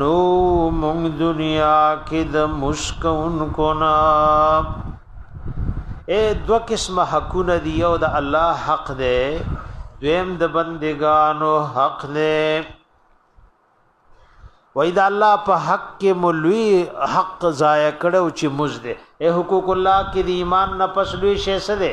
نو مونږ دنیا کې د مشکونکو نه اے دو قسم حقونه دی او د الله حق دی دویم د بندگانو حق دی وای دا الله په حق کې مولوی حق ضایع کړو چې مزده اے حقوق الله کې د ایمان نه پس لوی شې سره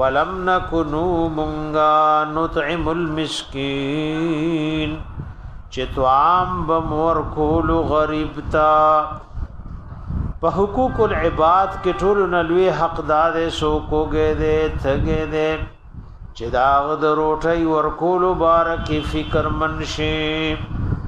ولم نک نو مونږه نطعم المسکین چې طعام بمور کول غریب تا په حقوق العباد کې ټول نلوي حق دار سو کوګه دې ثګه دې چې داغ د روټي ورکول بارکه فکر منشي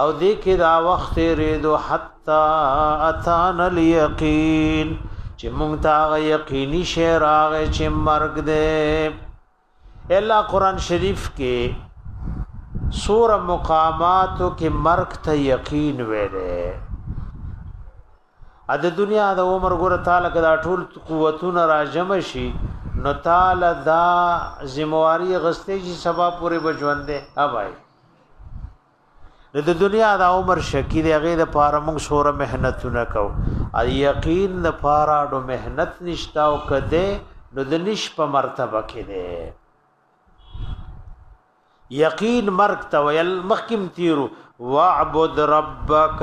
او دې کې دا وخت تیرېدو حتا اتان الیقین چې مونږ ته هغه یقیني شی راغی چې مرګ دی الله قران شریف کې سور مقاماتو کې مرګ ته یقین ویلې ا د دنیا د عمر ګور تعالی کدا ټول قوتونه راجم شي نو تعالی دا ذمہواری غستې چې سبا پورې بجوندې اوبای نو د دنیا د عمر شکی دی هغه د پاره موږ سوره مهنتونه کو ا یقین د پاره د مهنت نشتا او کده نو د نش په مرتبه کې دی یقین مرګ ته ویل مخکم تیرو واعبد ربک